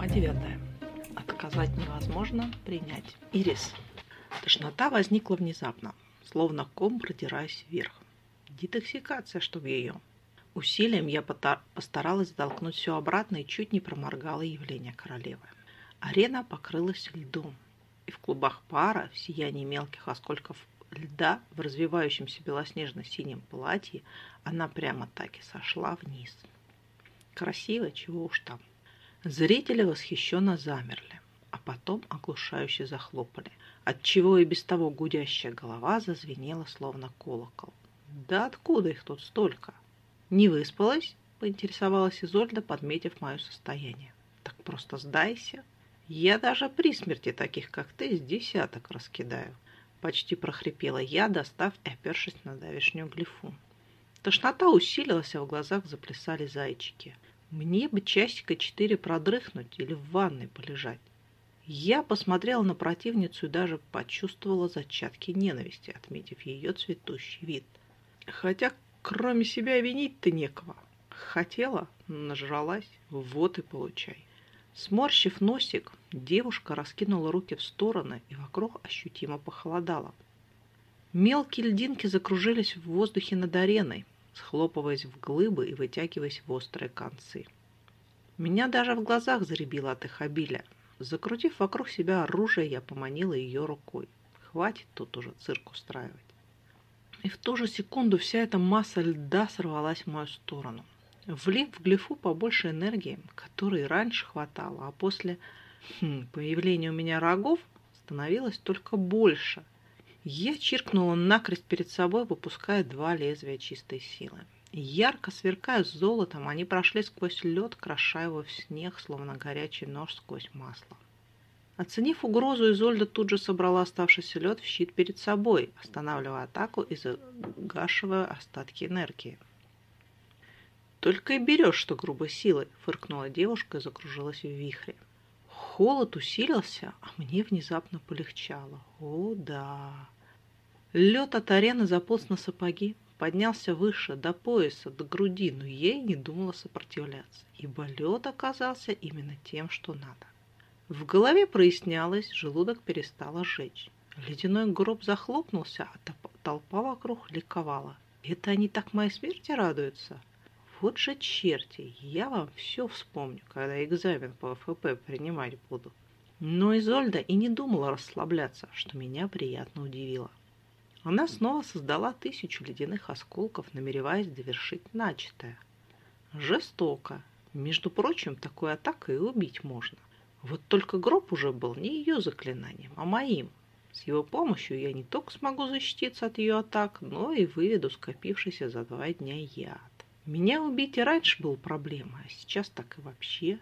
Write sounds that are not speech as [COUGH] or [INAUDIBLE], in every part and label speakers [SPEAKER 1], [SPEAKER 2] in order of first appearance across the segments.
[SPEAKER 1] Глава 9. Отказать невозможно, принять. Ирис. Тошнота возникла внезапно, словно ком продираясь вверх. Детоксикация, чтоб ее. Усилием я постаралась толкнуть все обратно и чуть не проморгала явление королевы. Арена покрылась льдом, и в клубах пара, в сиянии мелких осколков льда, в развивающемся белоснежно-синем платье, она прямо так и сошла вниз. Красиво, чего уж там. Зрители восхищенно замерли, а потом оглушающе захлопали, отчего и без того гудящая голова зазвенела, словно колокол. «Да откуда их тут столько?» «Не выспалась?» — поинтересовалась Изольда, подметив мое состояние. «Так просто сдайся. Я даже при смерти таких, как ты, с десяток раскидаю». Почти прохрипела я, достав и опершись на давешнюю глифу. Тошнота усилилась, а в глазах заплясали зайчики — мне бы часика четыре продрыхнуть или в ванной полежать. Я посмотрела на противницу и даже почувствовала зачатки ненависти, отметив ее цветущий вид. Хотя кроме себя винить-то некого. Хотела, нажралась, вот и получай. Сморщив носик, девушка раскинула руки в стороны, и вокруг ощутимо похолодало. Мелкие льдинки закружились в воздухе над ареной, схлопываясь в глыбы и вытягиваясь в острые концы. Меня даже в глазах заребило от их обилия. Закрутив вокруг себя оружие, я поманила ее рукой. Хватит тут уже цирк устраивать. И в ту же секунду вся эта масса льда сорвалась в мою сторону. Влив в глифу побольше энергии, которой раньше хватало, а после хм, появления у меня рогов становилось только больше – я чиркнула накрест перед собой, выпуская два лезвия чистой силы. Ярко сверкая золотом, они прошли сквозь лед, кроша его в снег, словно горячий нож сквозь масло. Оценив угрозу, Изольда тут же собрала оставшийся лед в щит перед собой, останавливая атаку и загашивая остатки энергии. «Только и берешь, что грубой силой!» — фыркнула девушка и закружилась в вихре. Холод усилился, а мне внезапно полегчало. О, да! Лед от арены заполз на сапоги, поднялся выше, до пояса, до груди, но ей не думала сопротивляться, ибо лед оказался именно тем, что надо. В голове прояснялось, желудок перестал жечь. Ледяной гроб захлопнулся, а толпа вокруг ликовала. Это они так моей смерти радуются? Вот же черти, я вам все вспомню, когда экзамен по ФП принимать буду. Но Изольда и не думала расслабляться, что меня приятно удивило. Она снова создала тысячу ледяных осколков, намереваясь довершить начатое. Жестоко. Между прочим, такой атакой и убить можно. Вот только гроб уже был не ее заклинанием, а моим. С его помощью я не только смогу защититься от ее атак, но и выведу скопившийся за два дня яд. Меня убить и раньше был проблема, а сейчас так и вообще.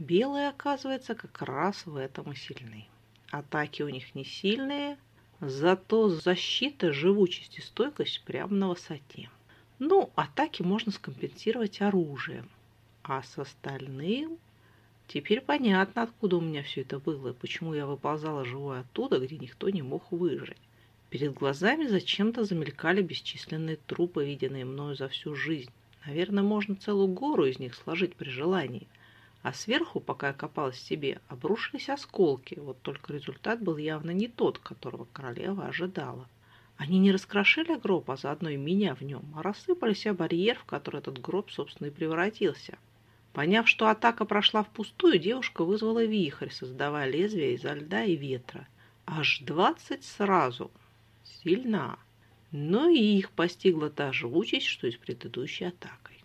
[SPEAKER 1] Белые, оказывается, как раз в этом и сильны. Атаки у них не сильные, зато защита, живучесть и стойкость прямо на высоте. Ну, атаки можно скомпенсировать оружием. А с остальным... Теперь понятно, откуда у меня все это было и почему я выползала живой оттуда, где никто не мог выжить. Перед глазами зачем-то замелькали бесчисленные трупы, виденные мною за всю жизнь. Наверное, можно целую гору из них сложить при желании. А сверху, пока я копалась в себе, обрушились осколки. Вот только результат был явно не тот, которого королева ожидала. Они не раскрошили гроб, а заодно и меня в нем, а рассыпались о барьер, в который этот гроб, собственно, и превратился. Поняв, что атака прошла впустую, девушка вызвала вихрь, создавая лезвие изо льда и ветра. Аж двадцать сразу. Сильна но и их постигла та же участь, что и с предыдущей атакой.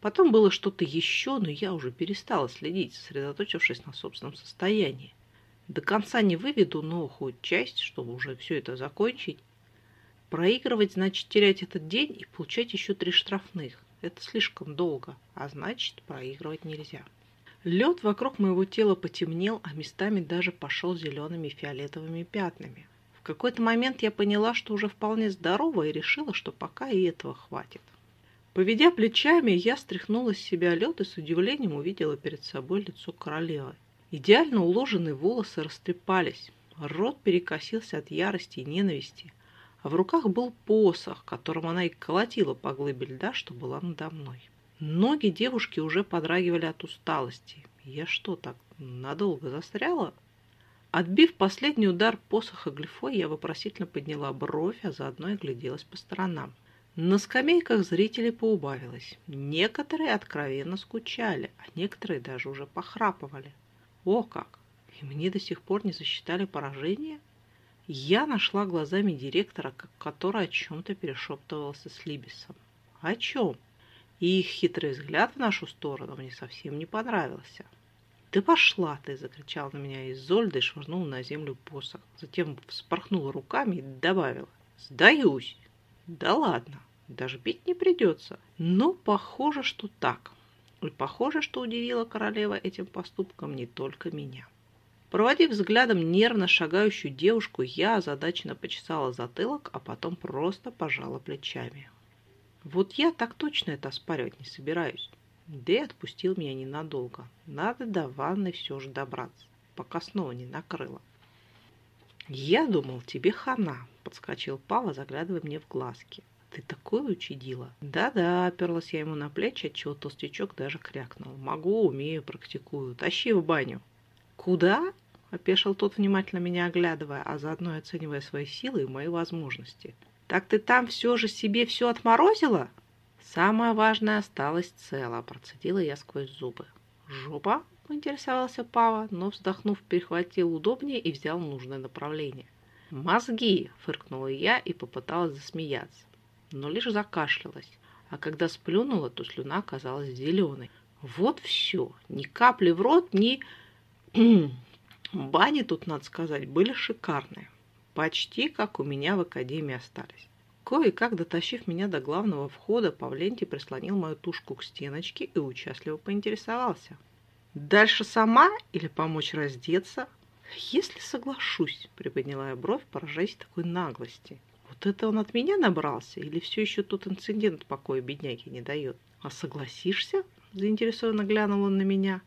[SPEAKER 1] Потом было что-то еще, но я уже перестала следить, сосредоточившись на собственном состоянии. До конца не выведу, но хоть часть, чтобы уже все это закончить. Проигрывать значит терять этот день и получать еще три штрафных. Это слишком долго, а значит проигрывать нельзя. Лед вокруг моего тела потемнел, а местами даже пошел зелеными фиолетовыми пятнами какой-то момент я поняла, что уже вполне здорова и решила, что пока и этого хватит. Поведя плечами, я стряхнула с себя лед и с удивлением увидела перед собой лицо королевы. Идеально уложенные волосы растрепались, рот перекосился от ярости и ненависти, а в руках был посох, которым она и колотила по глыбе льда, что была надо мной. Ноги девушки уже подрагивали от усталости. Я что так, надолго застряла. Отбив последний удар посоха глифой, я вопросительно подняла бровь, а заодно и гляделась по сторонам. На скамейках зрителей поубавилось. Некоторые откровенно скучали, а некоторые даже уже похрапывали. О как! И мне до сих пор не засчитали поражение? Я нашла глазами директора, который о чем-то перешептывался с Либисом. О чем? И их хитрый взгляд в нашу сторону мне совсем не понравился. «Да пошла ты!» – закричал на меня Изольда и швырнул на землю посох. Затем вспорхнула руками и добавила. «Сдаюсь!» «Да ладно!» Даже бить не придется. Но похоже, что так. И похоже, что удивила королева этим поступком не только меня. Проводив взглядом нервно шагающую девушку, я озадаченно почесала затылок, а потом просто пожала плечами. Вот я так точно это оспаривать не собираюсь. И отпустил меня ненадолго. Надо до ванны все же добраться, пока снова не накрыло. «Я думал, тебе хана», — подскочил Пава, заглядывая мне в глазки. Ты такой учудила. Да-да, оперлась я ему на плечи, отчего толстячок даже крякнул. Могу, умею, практикую. Тащи в баню. Куда? Опешил тот, внимательно меня оглядывая, а заодно оценивая свои силы и мои возможности. Так ты там все же себе все отморозила? Самое важное осталось цело, процедила я сквозь зубы. Жопа? поинтересовался Пава, но, вздохнув, перехватил удобнее и взял нужное направление. «Мозги!» – фыркнула я и попыталась засмеяться но лишь закашлялась, а когда сплюнула, то слюна оказалась зеленой. Вот все, ни капли в рот, ни... [CLEARS THROAT] Бани тут, надо сказать, были шикарные. Почти как у меня в академии остались. Кое-как, дотащив меня до главного входа, Павленти прислонил мою тушку к стеночке и участливо поинтересовался. «Дальше сама или помочь раздеться?» «Если соглашусь», — приподняла я бровь, поражаясь такой наглости. Вот это он от меня набрался? Или все еще тот инцидент покоя бедняги не дает? А согласишься? Заинтересованно глянул он на меня.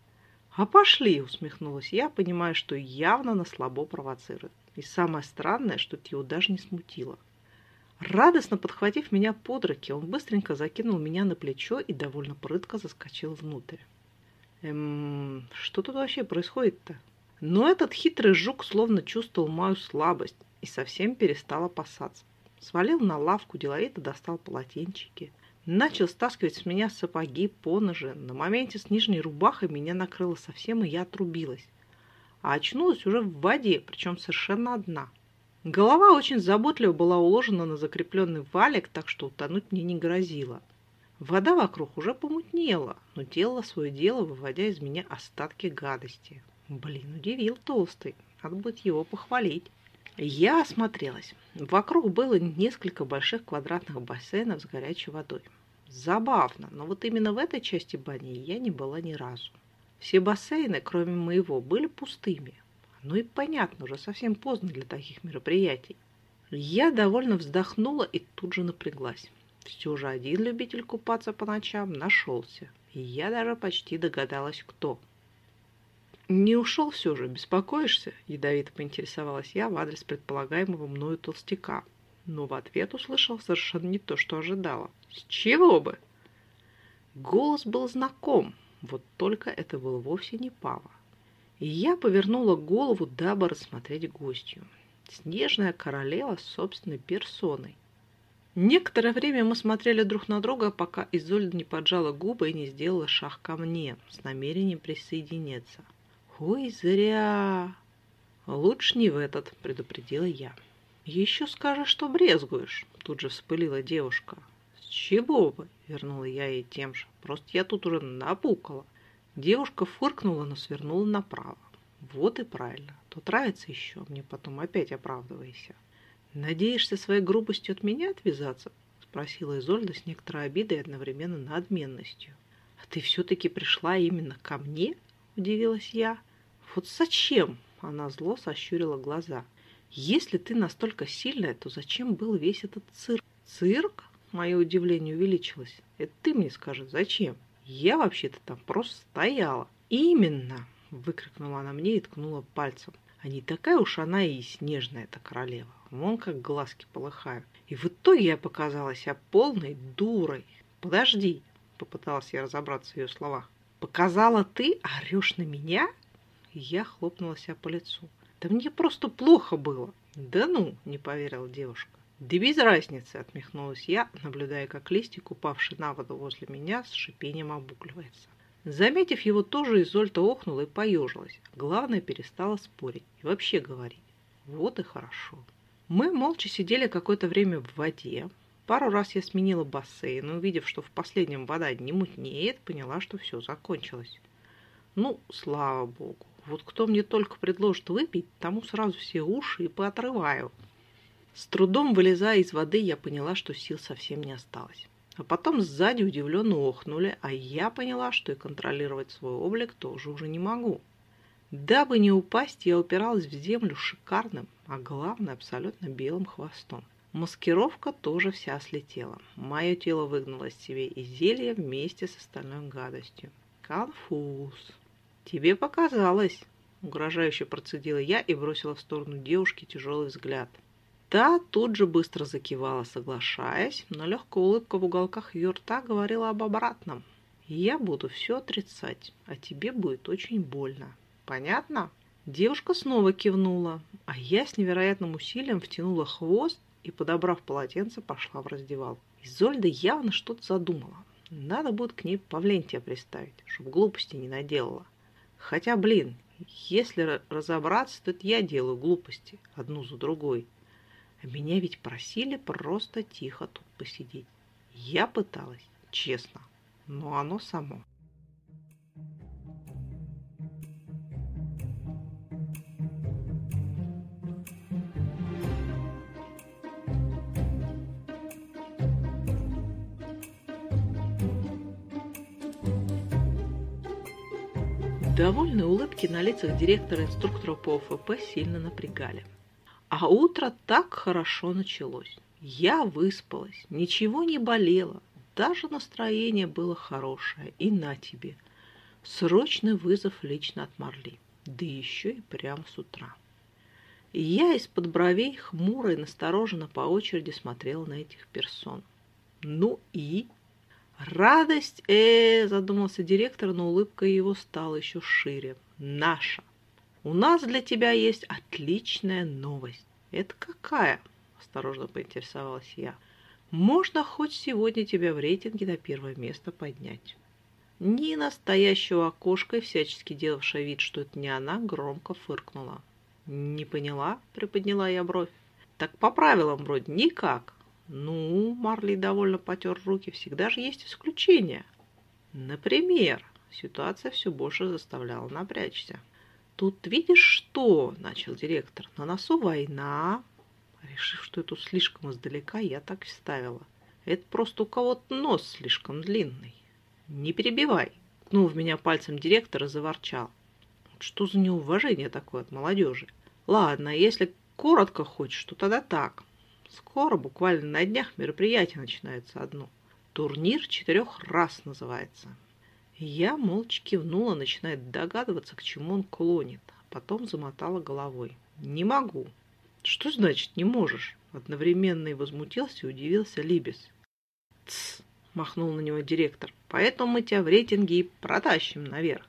[SPEAKER 1] А пошли, усмехнулась я, понимая, что явно на слабо провоцирует. И самое странное, что это его даже не смутило. Радостно подхватив меня под руки, он быстренько закинул меня на плечо и довольно прытко заскочил внутрь. Эм, что тут вообще происходит-то? Но этот хитрый жук словно чувствовал мою слабость и совсем перестал опасаться. Свалил на лавку, деловито достал полотенчики. Начал стаскивать с меня сапоги, поножи. На моменте с нижней рубахой меня накрыло совсем, и я отрубилась. А очнулась уже в воде, причем совершенно одна. Голова очень заботливо была уложена на закрепленный валик, так что утонуть мне не грозило. Вода вокруг уже помутнела, но делала свое дело, выводя из меня остатки гадости. Блин, удивил толстый. Надо будет его похвалить. Я осмотрелась. Вокруг было несколько больших квадратных бассейнов с горячей водой. Забавно, но вот именно в этой части бани я не была ни разу. Все бассейны, кроме моего, были пустыми. Ну и понятно, уже совсем поздно для таких мероприятий. Я довольно вздохнула и тут же напряглась. Все же один любитель купаться по ночам нашелся. И я даже почти догадалась, кто. «Не ушел все же, беспокоишься?» – ядовито поинтересовалась я в адрес предполагаемого мною толстяка. Но в ответ услышал совершенно не то, что ожидала. «С чего бы?» Голос был знаком, вот только это был вовсе не Пава. Я повернула голову, дабы рассмотреть гостью. Снежная королева собственной персоной. Некоторое время мы смотрели друг на друга, пока Изольда не поджала губы и не сделала шаг ко мне с намерением присоединиться. «Ой, зря!» «Лучше не в этот», — предупредила я. «Еще скажешь, что брезгуешь», — тут же вспылила девушка. «С чего бы?» — вернула я ей тем же. «Просто я тут уже напукала». Девушка фыркнула, но свернула направо. «Вот и правильно. Тут нравится еще, мне потом опять оправдывайся». «Надеешься своей грубостью от меня отвязаться?» — спросила Изольда с некоторой обидой и одновременно надменностью. «А ты все-таки пришла именно ко мне?» — удивилась я. Вот зачем? Она зло сощурила глаза. Если ты настолько сильная, то зачем был весь этот цирк? Цирк? Мое удивление увеличилось. Это ты мне скажи, зачем? Я вообще-то там просто стояла. Именно! Выкрикнула она мне и ткнула пальцем. А не такая уж она и снежная эта королева. Вон как глазки полыхают. И в итоге я показалась себя полной дурой. Подожди, попыталась я разобраться в ее словах. Показала ты, орешь на меня? Я хлопнула себя по лицу. Да мне просто плохо было. Да ну, не поверила девушка. Да без разницы, отмехнулась я, наблюдая, как листик, упавший на воду возле меня, с шипением обугливается. Заметив его тоже, Изольда охнула и поежилась. Главное, перестала спорить и вообще говорить. Вот и хорошо. Мы молча сидели какое-то время в воде. Пару раз я сменила бассейн, и, увидев, что в последнем вода не мутнеет, поняла, что все закончилось. Ну, слава богу. Вот кто мне только предложит выпить, тому сразу все уши и поотрываю. С трудом вылезая из воды, я поняла, что сил совсем не осталось. А потом сзади удивленно охнули, а я поняла, что и контролировать свой облик тоже уже не могу. Дабы не упасть, я упиралась в землю шикарным, а главное, абсолютно белым хвостом. Маскировка тоже вся слетела. Мое тело выгнало себе из зелья вместе с остальной гадостью. Конфуз. «Тебе показалось!» — угрожающе процедила я и бросила в сторону девушки тяжелый взгляд. Та тут же быстро закивала, соглашаясь, но легкая улыбка в уголках ее рта говорила об обратном. «Я буду все отрицать, а тебе будет очень больно. Понятно?» Девушка снова кивнула, а я с невероятным усилием втянула хвост и, подобрав полотенце, пошла в раздевалку. Изольда явно что-то задумала. Надо будет к ней Павлентия приставить, чтобы глупости не наделала. Хотя, блин, если разобраться, то это я делаю глупости одну за другой. Меня ведь просили просто тихо тут посидеть. Я пыталась, честно, но оно само. Довольные улыбки на лицах директора инструктора по ОФП сильно напрягали. А утро так хорошо началось. Я выспалась, ничего не болело, даже настроение было хорошее. И на тебе. Срочный вызов лично от Марли. Да еще и прямо с утра. Я из-под бровей хмуро и настороженно по очереди смотрела на этих персон. Ну и «Радость, э, задумался директор, но улыбка его стала еще шире. «Наша! У нас для тебя есть отличная новость». «Это какая?» – осторожно поинтересовалась я. «Можно хоть сегодня тебя в рейтинге на первое место поднять». Нина, стоящего окошка и всячески делавшая вид, что это не она, громко фыркнула. «Не поняла?» – приподняла я бровь. «Так по правилам вроде никак». Ну, Марли довольно потер руки, всегда же есть исключения. Например, ситуация все больше заставляла напрячься. Тут видишь что, начал директор, на носу война. Решив, что это слишком издалека, я так и ставила. Это просто у кого-то нос слишком длинный. Не перебивай. Ткнул в меня пальцем директор и заворчал. Что за неуважение такое от молодежи? Ладно, если коротко хочешь, то тогда так. Скоро, буквально на днях, мероприятие начинается одно. Турнир четырех раз называется. Я молча кивнула, начиная догадываться, к чему он клонит, а потом замотала головой. «Не могу». «Что значит «не можешь»?» Одновременно и возмутился и удивился Либес. «Тсс!» – махнул на него директор. «Поэтому мы тебя в рейтинге и протащим наверх».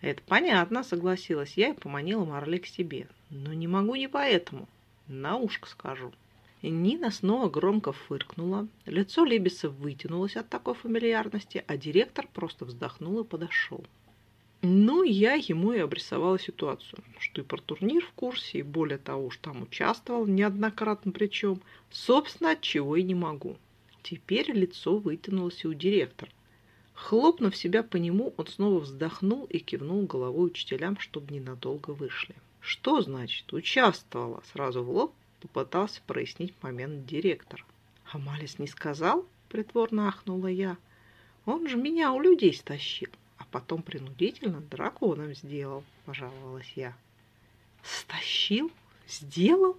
[SPEAKER 1] «Это понятно», – согласилась я и поманила Марли к себе. «Но не могу не поэтому. На ушко скажу». Нина снова громко фыркнула, лицо Лебеса вытянулось от такой фамильярности, а директор просто вздохнул и подошел. Ну, я ему и обрисовала ситуацию, что и про турнир в курсе, и более того, уж там участвовал неоднократно причем, собственно, от чего и не могу. Теперь лицо вытянулось и у директора. Хлопнув себя по нему, он снова вздохнул и кивнул головой учителям, чтобы ненадолго вышли. Что значит участвовала? Сразу в лоб попытался прояснить момент директор. «А Малис не сказал?» – притворно ахнула я. «Он же меня у людей стащил, а потом принудительно драконом сделал», – пожаловалась я. «Стащил? Сделал?»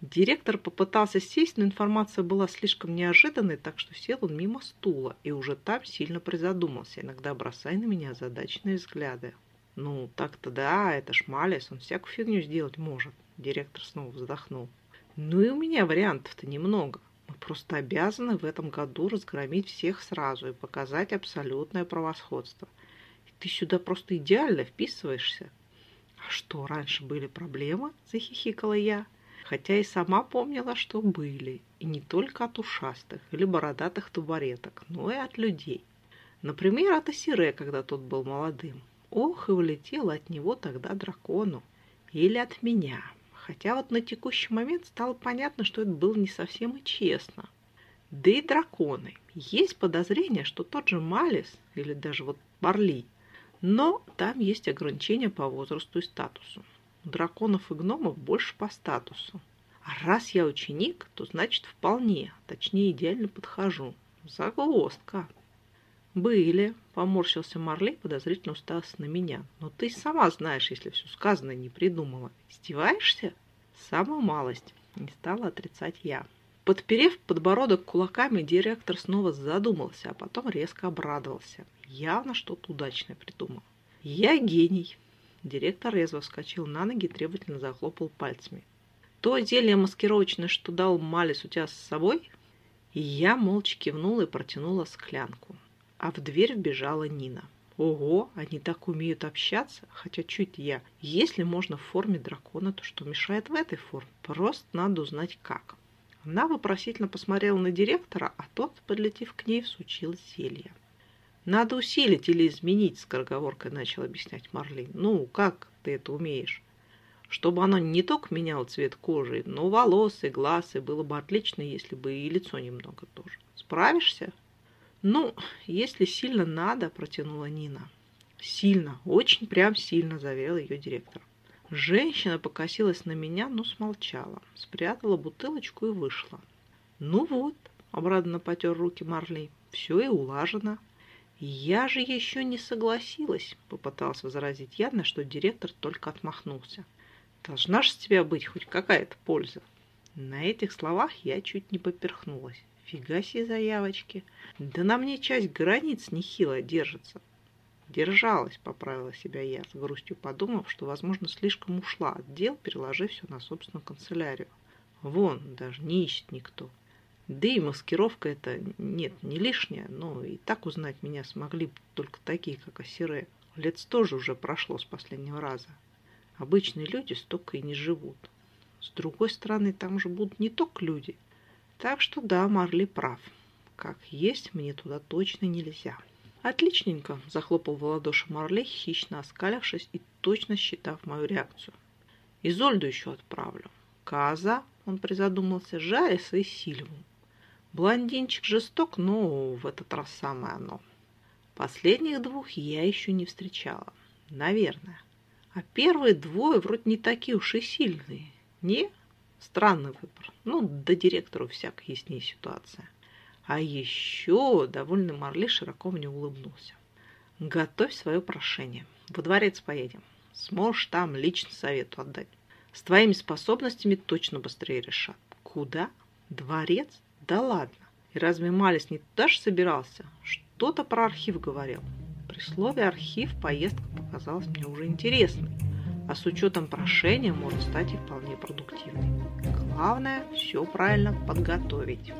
[SPEAKER 1] Директор попытался сесть, но информация была слишком неожиданной, так что сел он мимо стула и уже там сильно призадумался, иногда бросая на меня задачные взгляды. «Ну, так-то да, это ж Малис, он всякую фигню сделать может», – директор снова вздохнул. Ну и у меня вариантов-то немного. Мы просто обязаны в этом году разгромить всех сразу и показать абсолютное превосходство. И ты сюда просто идеально вписываешься. Что, раньше были проблемы? Захихикала я. Хотя и сама помнила, что были. И не только от ушастых или бородатых табуреток, но и от людей. Например, от Асире, когда тот был молодым. Ох, и улетел от него тогда дракону. Или от меня. Хотя вот на текущий момент стало понятно, что это было не совсем и честно. Да и драконы. Есть подозрение, что тот же Малис, или даже вот Барли, но там есть ограничения по возрасту и статусу. У драконов и гномов больше по статусу. А раз я ученик, то значит вполне, точнее идеально подхожу. Загвоздка. Были, поморщился Марли, подозрительно уставился на меня. Но ты сама знаешь, если все сказанное не придумала. Издеваешься? Самую малость. Не стала отрицать я. Подперев подбородок кулаками, директор снова задумался, а потом резко обрадовался. Явно что-то удачное придумал. «Я гений!» Директор резво вскочил на ноги и требовательно захлопал пальцами. «То зелье маскировочное, что дал Малис у тебя с собой?» Я молча кивнула и протянула склянку. А в дверь вбежала Нина. Ого, они так умеют общаться, хотя чуть я. Если можно в форме дракона, то что мешает в этой форме? Просто надо узнать как. Она вопросительно посмотрела на директора, а тот, подлетев к ней, всучил зелье. «Надо усилить или изменить», — скороговоркой начал объяснять Марлин. «Ну, как ты это умеешь?» «Чтобы оно не только меняло цвет кожи, но волос и глаз, и было бы отлично, если бы и лицо немного тоже. Справишься?» «Ну, если сильно надо», — протянула Нина. «Сильно, очень прям сильно», — заверил ее директор. Женщина покосилась на меня, но смолчала, спрятала бутылочку и вышла. «Ну вот», — обрадованно потер руки Марли, — «все и улажено». «Я же еще не согласилась», — попытался возразить я, на что директор только отмахнулся. «Должна же с тебя быть хоть какая-то польза». На этих словах я чуть не поперхнулась. Фига себе заявочки. Да на мне часть границ нехило держится. Держалась, поправила себя я, с грустью подумав, что, возможно, слишком ушла от дел, переложив все на собственную канцелярию. Вон, даже не ищет никто. Да и маскировка это, нет, не лишняя, но и так узнать меня смогли только такие, как Асире. Лет сто же уже прошло с последнего раза. Обычные люди столько и не живут. С другой стороны, там же будут не только люди. Так что да, Марли прав. Как есть, мне туда точно нельзя. «Отличненько!» – захлопал в ладоши Марлей, хищно оскалившись и точно считав мою реакцию. «Изольду еще отправлю. Каза!» – он призадумался. «Жариса и Сильву. Блондинчик жесток, но в этот раз самое оно. Последних двух я еще не встречала. Наверное. А первые двое вроде не такие уж и сильные. Не? Странный выбор. Ну, до директору всяко яснее ситуация. А еще довольный Марли широко мне улыбнулся. Готовь свое прошение. Во дворец поедем. Сможешь там лично совету отдать. С твоими способностями точно быстрее решат. Куда? Дворец? Да ладно. И разве Малис не туда же собирался? Что-то про архив говорил. При слове «архив» поездка показалась мне уже интересной, а с учетом прошения может стать и вполне продуктивной. Главное – все правильно подготовить.